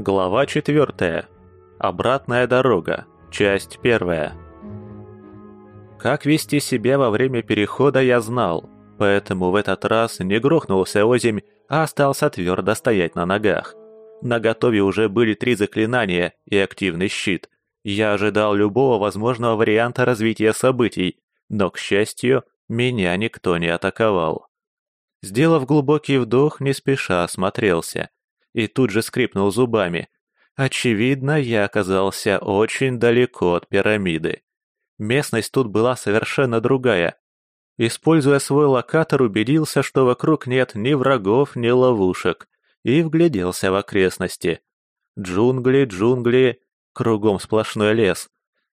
Глава 4. Обратная дорога. Часть 1. Как вести себя во время перехода я знал, поэтому в этот раз не грохнулся озимь, а остался твердо стоять на ногах. На готове уже были три заклинания и активный щит. Я ожидал любого возможного варианта развития событий, но, к счастью, меня никто не атаковал. Сделав глубокий вдох, не спеша осмотрелся и тут же скрипнул зубами. Очевидно, я оказался очень далеко от пирамиды. Местность тут была совершенно другая. Используя свой локатор, убедился, что вокруг нет ни врагов, ни ловушек, и вгляделся в окрестности. Джунгли, джунгли, кругом сплошной лес.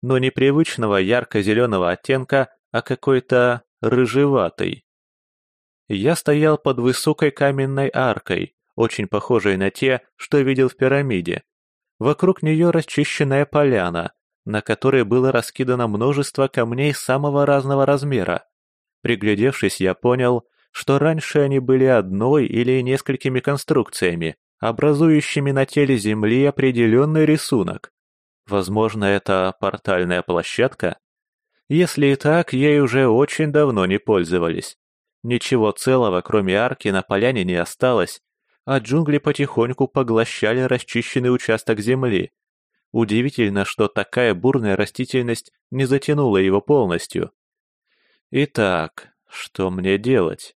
Но не привычного ярко-зеленого оттенка, а какой-то рыжеватый. Я стоял под высокой каменной аркой, очень похожей на те, что видел в пирамиде. Вокруг нее расчищенная поляна, на которой было раскидано множество камней самого разного размера. Приглядевшись, я понял, что раньше они были одной или несколькими конструкциями, образующими на теле Земли определенный рисунок. Возможно, это портальная площадка? Если и так, ей уже очень давно не пользовались. Ничего целого, кроме арки, на поляне не осталось, а джунгли потихоньку поглощали расчищенный участок земли. Удивительно, что такая бурная растительность не затянула его полностью. Итак, что мне делать?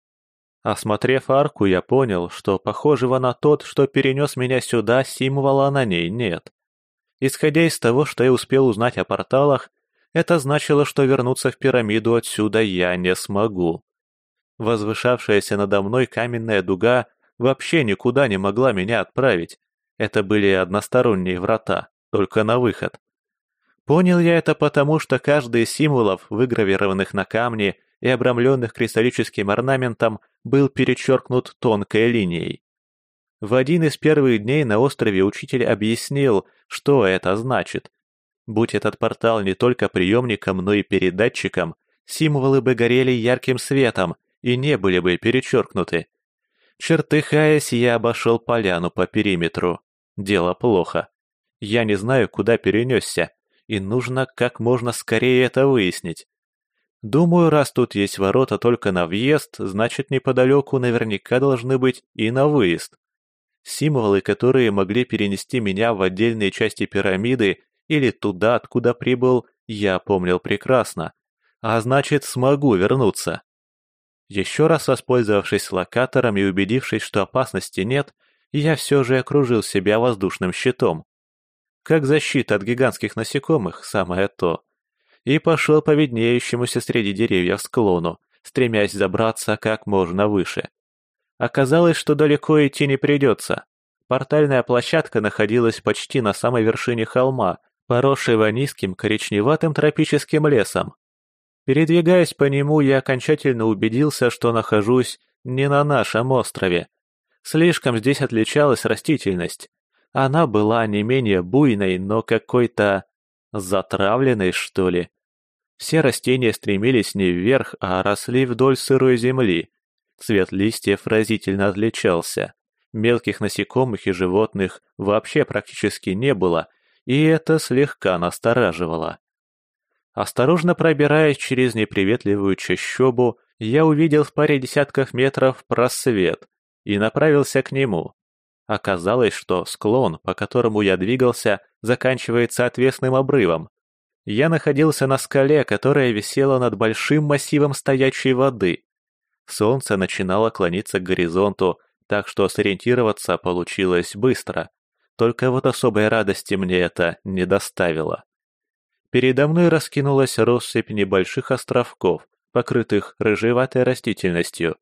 Осмотрев арку, я понял, что похожего на тот, что перенес меня сюда, символа на ней нет. Исходя из того, что я успел узнать о порталах, это значило, что вернуться в пирамиду отсюда я не смогу. Возвышавшаяся надо мной каменная дуга вообще никуда не могла меня отправить. Это были односторонние врата, только на выход. Понял я это потому, что каждый из символов, выгравированных на камне и обрамленных кристаллическим орнаментом, был перечеркнут тонкой линией. В один из первых дней на острове учитель объяснил, что это значит. Будь этот портал не только приемником, но и передатчиком, символы бы горели ярким светом и не были бы перечеркнуты. Чертыхаясь, я обошел поляну по периметру. Дело плохо. Я не знаю, куда перенесся, и нужно как можно скорее это выяснить. Думаю, раз тут есть ворота только на въезд, значит неподалеку наверняка должны быть и на выезд. Символы, которые могли перенести меня в отдельные части пирамиды или туда, откуда прибыл, я помнил прекрасно. А значит, смогу вернуться. Еще раз воспользовавшись локатором и убедившись, что опасности нет, я все же окружил себя воздушным щитом. Как защита от гигантских насекомых, самое то. И пошел по виднеющемуся среди деревьев склону, стремясь забраться как можно выше. Оказалось, что далеко идти не придется. Портальная площадка находилась почти на самой вершине холма, поросшего низким коричневатым тропическим лесом, Передвигаясь по нему, я окончательно убедился, что нахожусь не на нашем острове. Слишком здесь отличалась растительность. Она была не менее буйной, но какой-то... затравленной, что ли. Все растения стремились не вверх, а росли вдоль сырой земли. Цвет листьев разительно отличался. Мелких насекомых и животных вообще практически не было, и это слегка настораживало. Осторожно пробираясь через неприветливую чащобу, я увидел в паре десятков метров просвет и направился к нему. Оказалось, что склон, по которому я двигался, заканчивается отвесным обрывом. Я находился на скале, которая висела над большим массивом стоячей воды. Солнце начинало клониться к горизонту, так что сориентироваться получилось быстро. Только вот особой радости мне это не доставило. Передо мной раскинулась россыпь небольших островков, покрытых рыжеватой растительностью.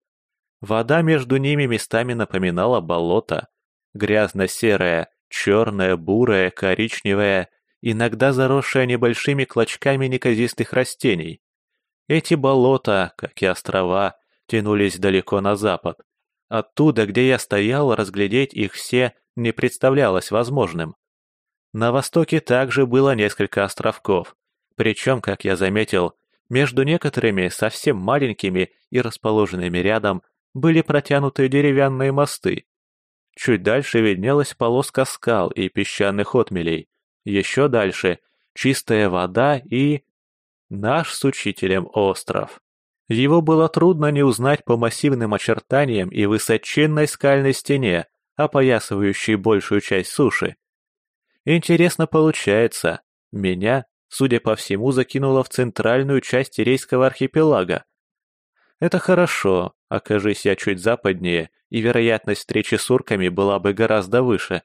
Вода между ними местами напоминала болото. Грязно-серая, черная, бурая, коричневая, иногда заросшая небольшими клочками неказистых растений. Эти болота, как и острова, тянулись далеко на запад. Оттуда, где я стоял, разглядеть их все не представлялось возможным. На востоке также было несколько островков, причем, как я заметил, между некоторыми совсем маленькими и расположенными рядом были протянуты деревянные мосты. Чуть дальше виднелась полоска скал и песчаных отмелей. Еще дальше — чистая вода и... Наш с учителем остров. Его было трудно не узнать по массивным очертаниям и высоченной скальной стене, опоясывающей большую часть суши. Интересно получается, меня, судя по всему, закинуло в центральную часть Рейского архипелага. Это хорошо, окажись я чуть западнее, и вероятность встречи с урками была бы гораздо выше.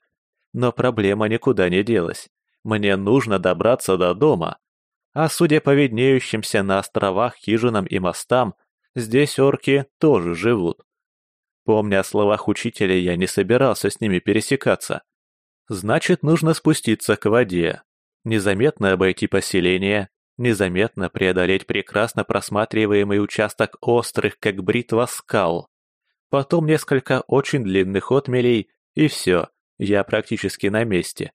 Но проблема никуда не делась. Мне нужно добраться до дома. А судя по виднеющимся на островах хижинам и мостам, здесь орки тоже живут. Помня о словах учителя, я не собирался с ними пересекаться. Значит, нужно спуститься к воде. Незаметно обойти поселение, незаметно преодолеть прекрасно просматриваемый участок острых, как бритва скал. Потом несколько очень длинных отмелей, и все, я практически на месте.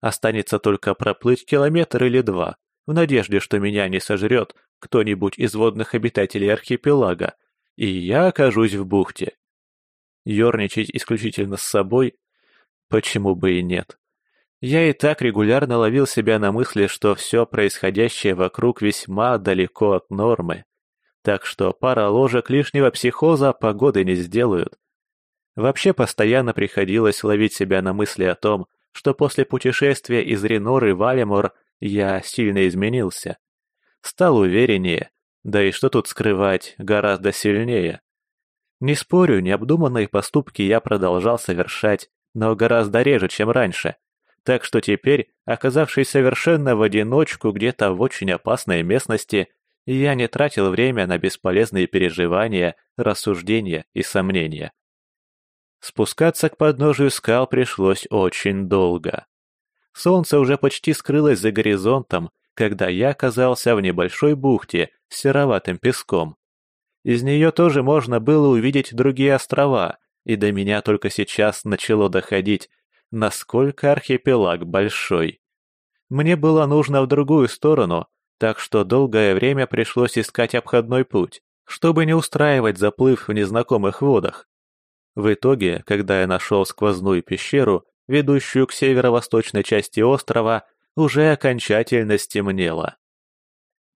Останется только проплыть километр или два, в надежде, что меня не сожрет кто-нибудь из водных обитателей архипелага, и я окажусь в бухте. Ёрничать исключительно с собой? Почему бы и нет? Я и так регулярно ловил себя на мысли, что все происходящее вокруг весьма далеко от нормы. Так что пара ложек лишнего психоза погоды не сделают. Вообще постоянно приходилось ловить себя на мысли о том, что после путешествия из Реноры в Алимор я сильно изменился. Стал увереннее, да и что тут скрывать, гораздо сильнее. Не спорю, необдуманные поступки я продолжал совершать, но гораздо реже, чем раньше. Так что теперь, оказавшись совершенно в одиночку где-то в очень опасной местности, я не тратил время на бесполезные переживания, рассуждения и сомнения. Спускаться к подножию скал пришлось очень долго. Солнце уже почти скрылось за горизонтом, когда я оказался в небольшой бухте с сероватым песком. Из нее тоже можно было увидеть другие острова, и до меня только сейчас начало доходить, насколько архипелаг большой. Мне было нужно в другую сторону, так что долгое время пришлось искать обходной путь, чтобы не устраивать заплыв в незнакомых водах. В итоге, когда я нашел сквозную пещеру, ведущую к северо-восточной части острова, уже окончательно стемнело.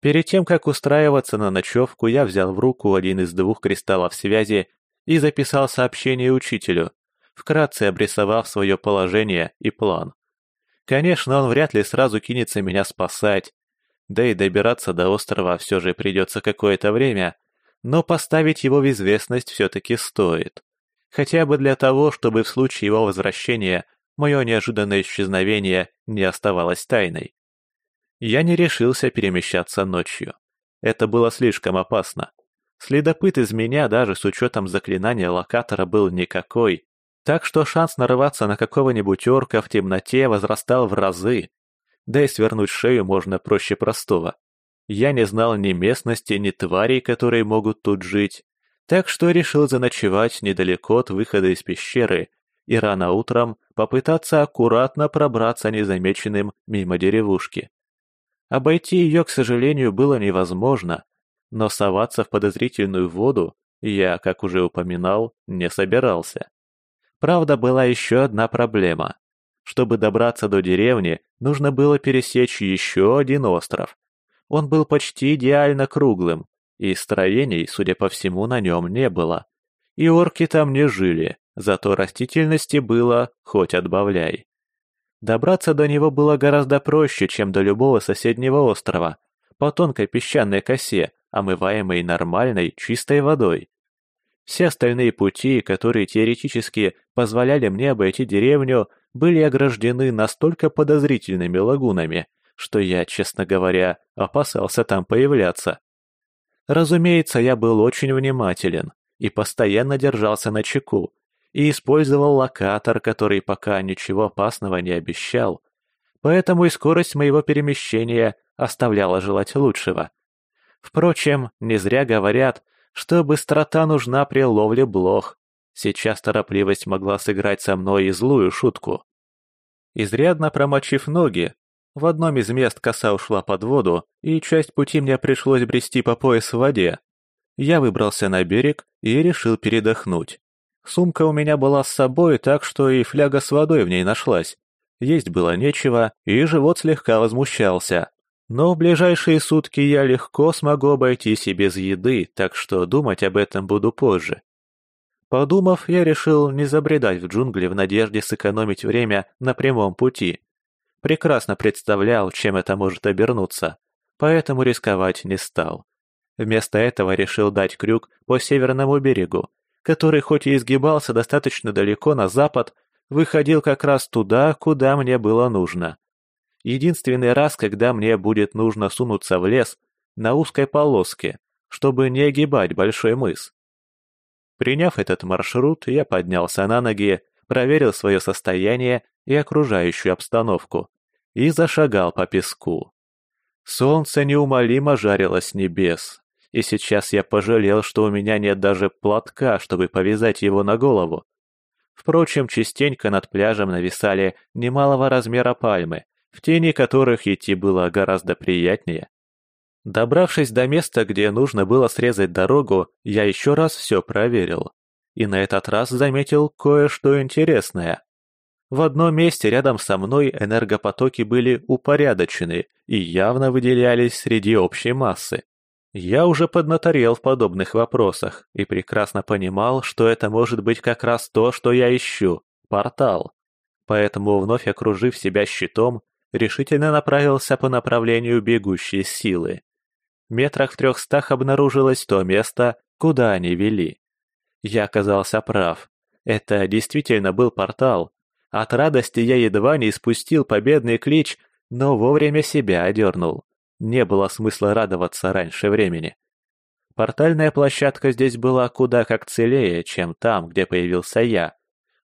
Перед тем, как устраиваться на ночевку, я взял в руку один из двух кристаллов связи и записал сообщение учителю, вкратце обрисовав свое положение и план. Конечно, он вряд ли сразу кинется меня спасать, да и добираться до острова все же придется какое-то время, но поставить его в известность все-таки стоит. Хотя бы для того, чтобы в случае его возвращения мое неожиданное исчезновение не оставалось тайной. Я не решился перемещаться ночью. Это было слишком опасно. Следопыт из меня даже с учетом заклинания локатора был никакой, так что шанс нарываться на какого-нибудь орка в темноте возрастал в разы, да и свернуть шею можно проще простого. Я не знал ни местности, ни тварей, которые могут тут жить, так что решил заночевать недалеко от выхода из пещеры и рано утром попытаться аккуратно пробраться незамеченным мимо деревушки. Обойти ее, к сожалению, было невозможно, но соваться в подозрительную воду я, как уже упоминал, не собирался. Правда, была еще одна проблема. Чтобы добраться до деревни, нужно было пересечь еще один остров. Он был почти идеально круглым, и строений, судя по всему, на нем не было. И орки там не жили, зато растительности было хоть отбавляй. Добраться до него было гораздо проще, чем до любого соседнего острова, по тонкой песчаной косе, омываемой нормальной, чистой водой. Все остальные пути, которые теоретически позволяли мне обойти деревню, были ограждены настолько подозрительными лагунами, что я, честно говоря, опасался там появляться. Разумеется, я был очень внимателен и постоянно держался на чеку, и использовал локатор, который пока ничего опасного не обещал, поэтому и скорость моего перемещения оставляла желать лучшего. Впрочем, не зря говорят, что быстрота нужна при ловле блох. Сейчас торопливость могла сыграть со мной и злую шутку. Изрядно промочив ноги, в одном из мест коса ушла под воду, и часть пути мне пришлось брести по пояс в воде. Я выбрался на берег и решил передохнуть. Сумка у меня была с собой, так что и фляга с водой в ней нашлась. Есть было нечего, и живот слегка возмущался. Но в ближайшие сутки я легко смогу обойтись и без еды, так что думать об этом буду позже. Подумав, я решил не забредать в джунгли в надежде сэкономить время на прямом пути. Прекрасно представлял, чем это может обернуться, поэтому рисковать не стал. Вместо этого решил дать крюк по северному берегу, который хоть и изгибался достаточно далеко на запад, выходил как раз туда, куда мне было нужно. Единственный раз, когда мне будет нужно сунуться в лес на узкой полоске, чтобы не огибать большой мыс. Приняв этот маршрут, я поднялся на ноги, проверил свое состояние и окружающую обстановку и зашагал по песку. Солнце неумолимо жарило с небес, и сейчас я пожалел, что у меня нет даже платка, чтобы повязать его на голову. Впрочем, частенько над пляжем нависали немалого размера пальмы, в тени которых идти было гораздо приятнее. Добравшись до места, где нужно было срезать дорогу, я еще раз все проверил. И на этот раз заметил кое-что интересное. В одном месте рядом со мной энергопотоки были упорядочены и явно выделялись среди общей массы. Я уже поднаторел в подобных вопросах и прекрасно понимал, что это может быть как раз то, что я ищу – портал. Поэтому, вновь окружив себя щитом, решительно направился по направлению бегущей силы. Метрах в трехстах обнаружилось то место, куда они вели. Я оказался прав. Это действительно был портал. От радости я едва не испустил победный клич, но вовремя себя одернул. Не было смысла радоваться раньше времени. Портальная площадка здесь была куда как целее, чем там, где появился я.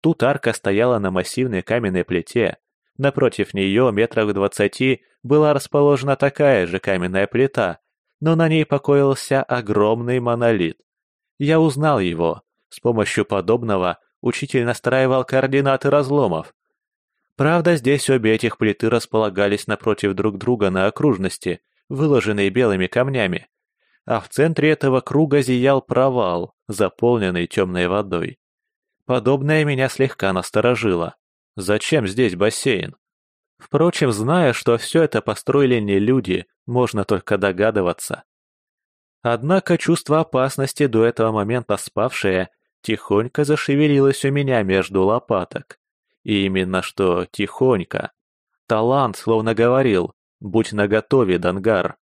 Тут арка стояла на массивной каменной плите. Напротив нее, метрах двадцати, была расположена такая же каменная плита, но на ней покоился огромный монолит. Я узнал его. С помощью подобного учитель настраивал координаты разломов. Правда, здесь обе этих плиты располагались напротив друг друга на окружности, выложенной белыми камнями. А в центре этого круга зиял провал, заполненный темной водой. Подобное меня слегка насторожило. Зачем здесь бассейн? Впрочем, зная, что все это построили не люди, можно только догадываться. Однако чувство опасности, до этого момента спавшее, тихонько зашевелилось у меня между лопаток. И именно что тихонько. Талант словно говорил «Будь наготове, Дангар».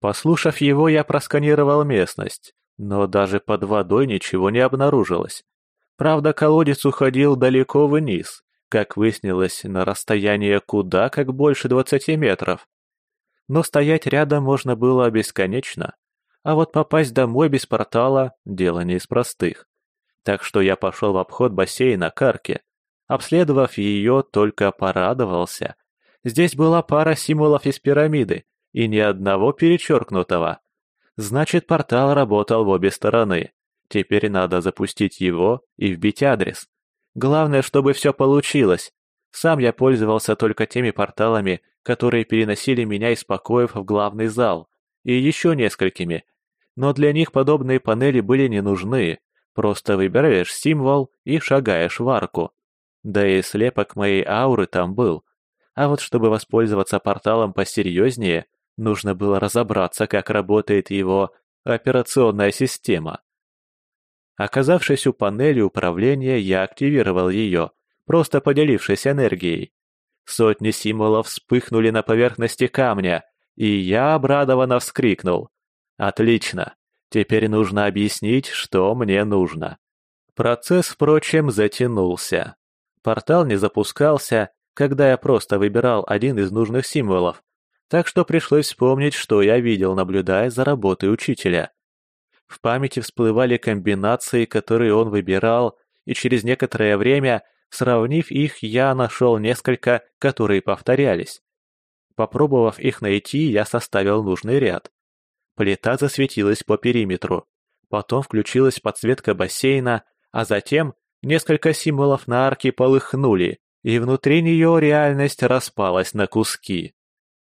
Послушав его, я просканировал местность, но даже под водой ничего не обнаружилось. Правда, колодец уходил далеко вниз, как выяснилось, на расстояние куда как больше двадцати метров. Но стоять рядом можно было бесконечно, а вот попасть домой без портала – дело не из простых. Так что я пошел в обход бассейна Карки, Обследовав ее, только порадовался. Здесь была пара символов из пирамиды и ни одного перечеркнутого. Значит, портал работал в обе стороны. Теперь надо запустить его и вбить адрес. Главное, чтобы все получилось. Сам я пользовался только теми порталами, которые переносили меня из покоев в главный зал, и еще несколькими. Но для них подобные панели были не нужны. Просто выбираешь символ и шагаешь в арку. Да и слепок моей ауры там был. А вот чтобы воспользоваться порталом посерьезнее, нужно было разобраться, как работает его операционная система. Оказавшись у панели управления, я активировал ее, просто поделившись энергией. Сотни символов вспыхнули на поверхности камня, и я обрадованно вскрикнул. «Отлично! Теперь нужно объяснить, что мне нужно». Процесс, впрочем, затянулся. Портал не запускался, когда я просто выбирал один из нужных символов, так что пришлось вспомнить, что я видел, наблюдая за работой учителя. В памяти всплывали комбинации, которые он выбирал, и через некоторое время, сравнив их, я нашел несколько, которые повторялись. Попробовав их найти, я составил нужный ряд. Плита засветилась по периметру. Потом включилась подсветка бассейна, а затем Несколько символов на арке полыхнули, и внутри нее реальность распалась на куски.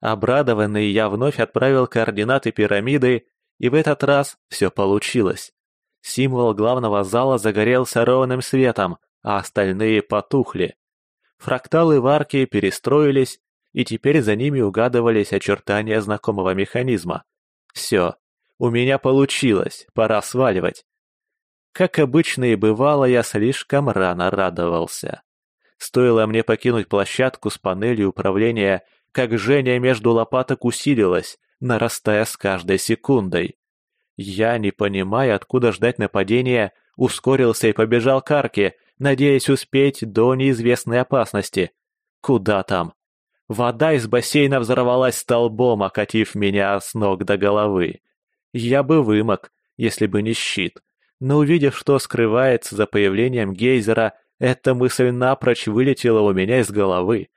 Обрадованный я вновь отправил координаты пирамиды, и в этот раз все получилось. Символ главного зала загорелся ровным светом, а остальные потухли. Фракталы в арке перестроились, и теперь за ними угадывались очертания знакомого механизма. Все, у меня получилось, пора сваливать. Как обычно и бывало, я слишком рано радовался. Стоило мне покинуть площадку с панелью управления, как Женя между лопаток усилилась, нарастая с каждой секундой. Я, не понимая, откуда ждать нападения, ускорился и побежал к арке, надеясь успеть до неизвестной опасности. Куда там? Вода из бассейна взорвалась столбом, окатив меня с ног до головы. Я бы вымок, если бы не щит. Но увидев, что скрывается за появлением гейзера, эта мысль напрочь вылетела у меня из головы.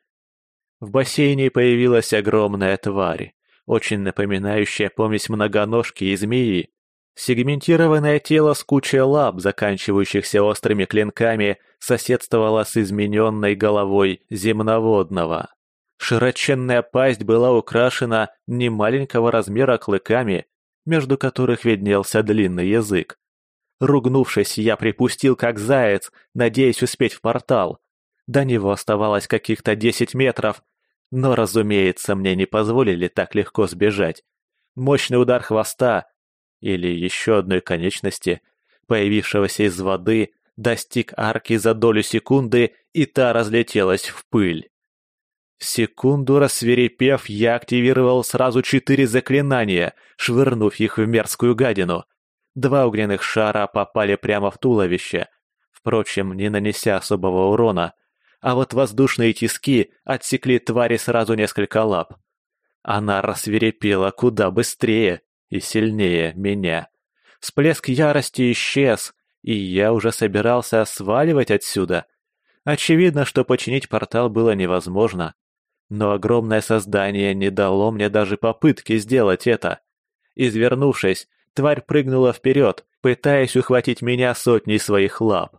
В бассейне появилась огромная тварь, очень напоминающая помесь многоножки и змеи. Сегментированное тело с кучей лап, заканчивающихся острыми клинками, соседствовало с измененной головой земноводного. Широченная пасть была украшена немаленького размера клыками, между которых виднелся длинный язык. Ругнувшись, я припустил как заяц, надеясь успеть в портал. До него оставалось каких-то десять метров, но, разумеется, мне не позволили так легко сбежать. Мощный удар хвоста или еще одной конечности, появившегося из воды, достиг арки за долю секунды, и та разлетелась в пыль. Секунду рассверепев, я активировал сразу четыре заклинания, швырнув их в мерзкую гадину. Два огненных шара попали прямо в туловище, впрочем, не нанеся особого урона, а вот воздушные тиски отсекли твари сразу несколько лап. Она рассверепела куда быстрее, и сильнее меня. Всплеск ярости исчез, и я уже собирался сваливать отсюда. Очевидно, что починить портал было невозможно. Но огромное создание не дало мне даже попытки сделать это. Извернувшись, тварь прыгнула вперед, пытаясь ухватить меня сотней своих лап.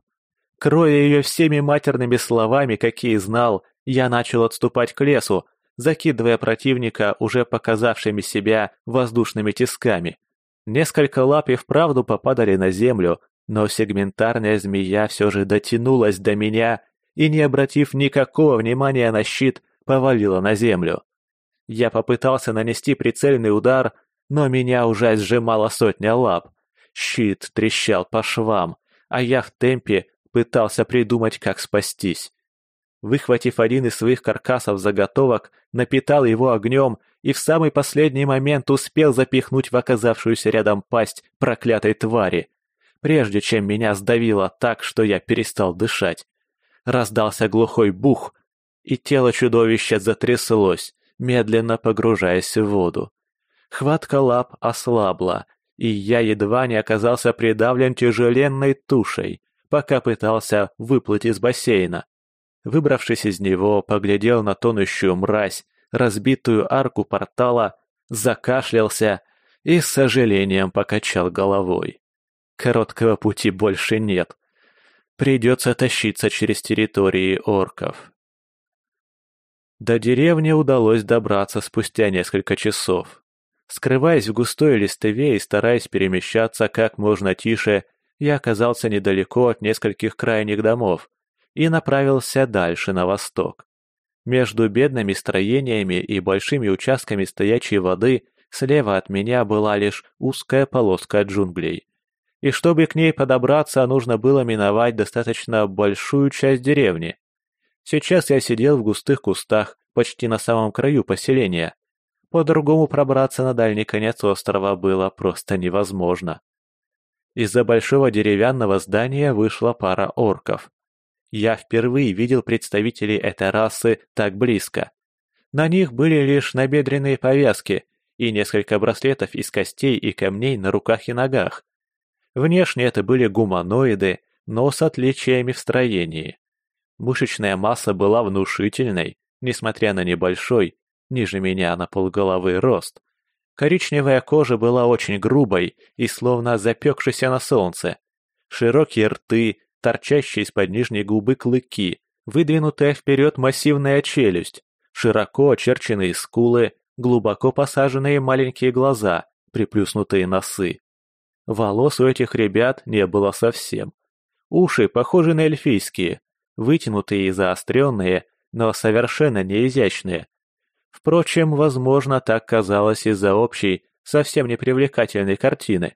Кроя ее всеми матерными словами, какие знал, я начал отступать к лесу, закидывая противника уже показавшими себя воздушными тисками. Несколько лап и вправду попадали на землю, но сегментарная змея все же дотянулась до меня и, не обратив никакого внимания на щит, повалила на землю. Я попытался нанести прицельный удар, но меня уже сжимала сотня лап. Щит трещал по швам, а я в темпе пытался придумать, как спастись. Выхватив один из своих каркасов заготовок, напитал его огнем и в самый последний момент успел запихнуть в оказавшуюся рядом пасть проклятой твари, прежде чем меня сдавило так, что я перестал дышать. Раздался глухой бух, и тело чудовища затряслось, медленно погружаясь в воду. Хватка лап ослабла, и я едва не оказался придавлен тяжеленной тушей, пока пытался выплыть из бассейна. Выбравшись из него, поглядел на тонущую мразь, разбитую арку портала, закашлялся и с сожалением покачал головой. Короткого пути больше нет. Придется тащиться через территории орков. До деревни удалось добраться спустя несколько часов. Скрываясь в густой листве и стараясь перемещаться как можно тише, я оказался недалеко от нескольких крайних домов, и направился дальше на восток. Между бедными строениями и большими участками стоячей воды слева от меня была лишь узкая полоска джунглей. И чтобы к ней подобраться, нужно было миновать достаточно большую часть деревни. Сейчас я сидел в густых кустах, почти на самом краю поселения. По-другому пробраться на дальний конец острова было просто невозможно. Из-за большого деревянного здания вышла пара орков. Я впервые видел представителей этой расы так близко. На них были лишь набедренные повязки и несколько браслетов из костей и камней на руках и ногах. Внешне это были гуманоиды, но с отличиями в строении. Мышечная масса была внушительной, несмотря на небольшой, ниже меня на полголовы рост. Коричневая кожа была очень грубой и словно запекшейся на солнце. Широкие рты, торчащие из-под нижней губы клыки, выдвинутая вперед массивная челюсть, широко очерченные скулы, глубоко посаженные маленькие глаза, приплюснутые носы. Волос у этих ребят не было совсем. Уши похожи на эльфийские, вытянутые и заостренные, но совершенно не изящные. Впрочем, возможно, так казалось из-за общей, совсем непривлекательной картины.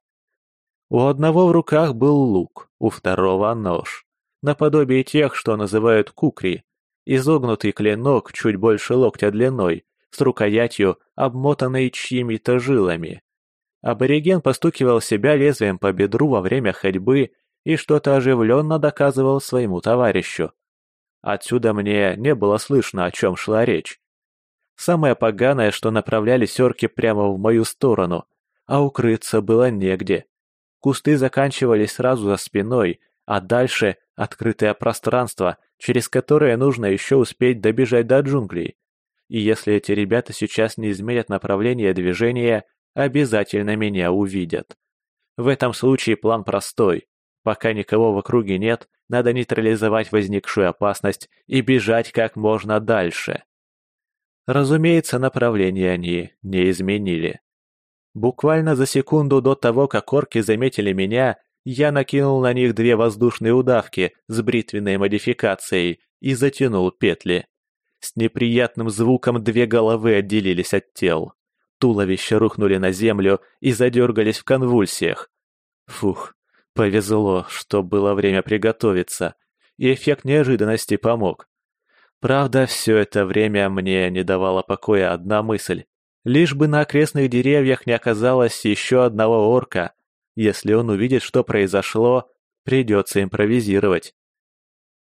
У одного в руках был лук, у второго — нож. Наподобие тех, что называют кукри. Изогнутый клинок чуть больше локтя длиной, с рукоятью, обмотанной чьими-то жилами. Абориген постукивал себя лезвием по бедру во время ходьбы и что-то оживленно доказывал своему товарищу. Отсюда мне не было слышно, о чем шла речь. Самое поганое, что направлялись орки прямо в мою сторону, а укрыться было негде. Кусты заканчивались сразу за спиной, а дальше открытое пространство, через которое нужно еще успеть добежать до джунглей. И если эти ребята сейчас не изменят направление движения, обязательно меня увидят. В этом случае план простой. Пока никого в округе нет, надо нейтрализовать возникшую опасность и бежать как можно дальше. Разумеется, направление они не изменили. Буквально за секунду до того, как орки заметили меня, я накинул на них две воздушные удавки с бритвенной модификацией и затянул петли. С неприятным звуком две головы отделились от тел. Туловища рухнули на землю и задергались в конвульсиях. Фух, повезло, что было время приготовиться, и эффект неожиданности помог. Правда, все это время мне не давала покоя одна мысль. Лишь бы на окрестных деревьях не оказалось еще одного орка. Если он увидит, что произошло, придется импровизировать.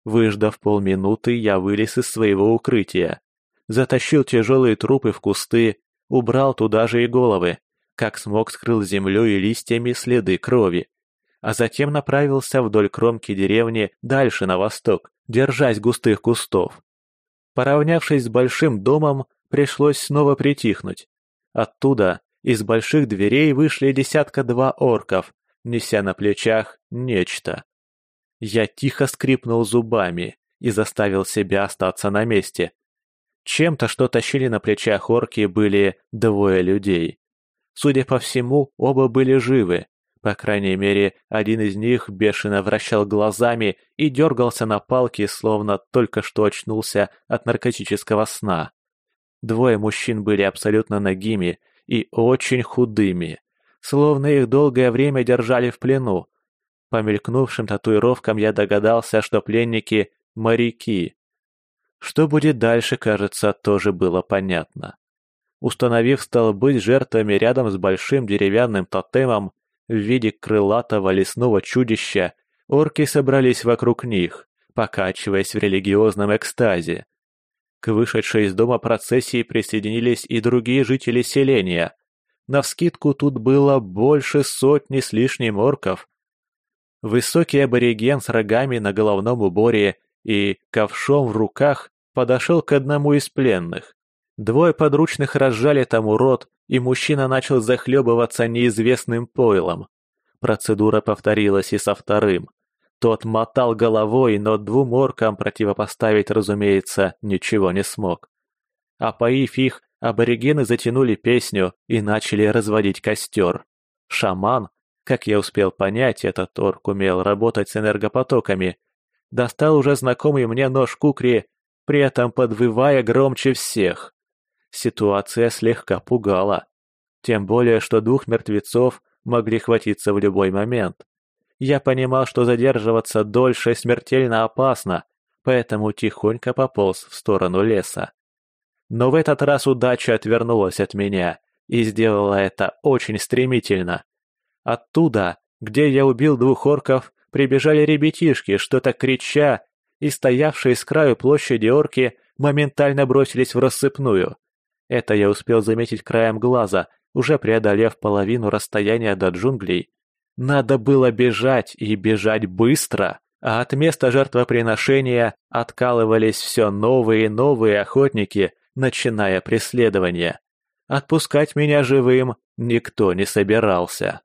Выждав полминуты, я вылез из своего укрытия. Затащил тяжелые трупы в кусты Убрал туда же и головы, как смог скрыл землей и листьями следы крови. А затем направился вдоль кромки деревни дальше на восток, держась густых кустов. Поравнявшись с большим домом, пришлось снова притихнуть. Оттуда из больших дверей вышли десятка-два орков, неся на плечах нечто. Я тихо скрипнул зубами и заставил себя остаться на месте, чем-то, что тащили на плечах орки, были двое людей. Судя по всему, оба были живы. По крайней мере, один из них бешено вращал глазами и дергался на палке, словно только что очнулся от наркотического сна. Двое мужчин были абсолютно нагими и очень худыми, словно их долгое время держали в плену. По мелькнувшим татуировкам я догадался, что пленники – моряки. Что будет дальше, кажется, тоже было понятно. Установив столбы с жертвами рядом с большим деревянным тотемом в виде крылатого лесного чудища, орки собрались вокруг них, покачиваясь в религиозном экстазе. К вышедшей из дома процессии присоединились и другие жители селения. Навскидку тут было больше сотни с лишним орков. Высокий абориген с рогами на головном уборе и, ковшом в руках, подошел к одному из пленных. Двое подручных разжали тому рот, и мужчина начал захлебываться неизвестным пойлом. Процедура повторилась и со вторым. Тот мотал головой, но двум оркам противопоставить, разумеется, ничего не смог. Опоив их, аборигены затянули песню и начали разводить костер. Шаман, как я успел понять, этот орк умел работать с энергопотоками, достал уже знакомый мне нож кукри, при этом подвывая громче всех. Ситуация слегка пугала. Тем более, что двух мертвецов могли хватиться в любой момент. Я понимал, что задерживаться дольше смертельно опасно, поэтому тихонько пополз в сторону леса. Но в этот раз удача отвернулась от меня и сделала это очень стремительно. Оттуда, где я убил двух орков, прибежали ребятишки, что-то крича, и стоявшие с краю площади орки моментально бросились в рассыпную. Это я успел заметить краем глаза, уже преодолев половину расстояния до джунглей. Надо было бежать и бежать быстро, а от места жертвоприношения откалывались все новые и новые охотники, начиная преследование. Отпускать меня живым никто не собирался.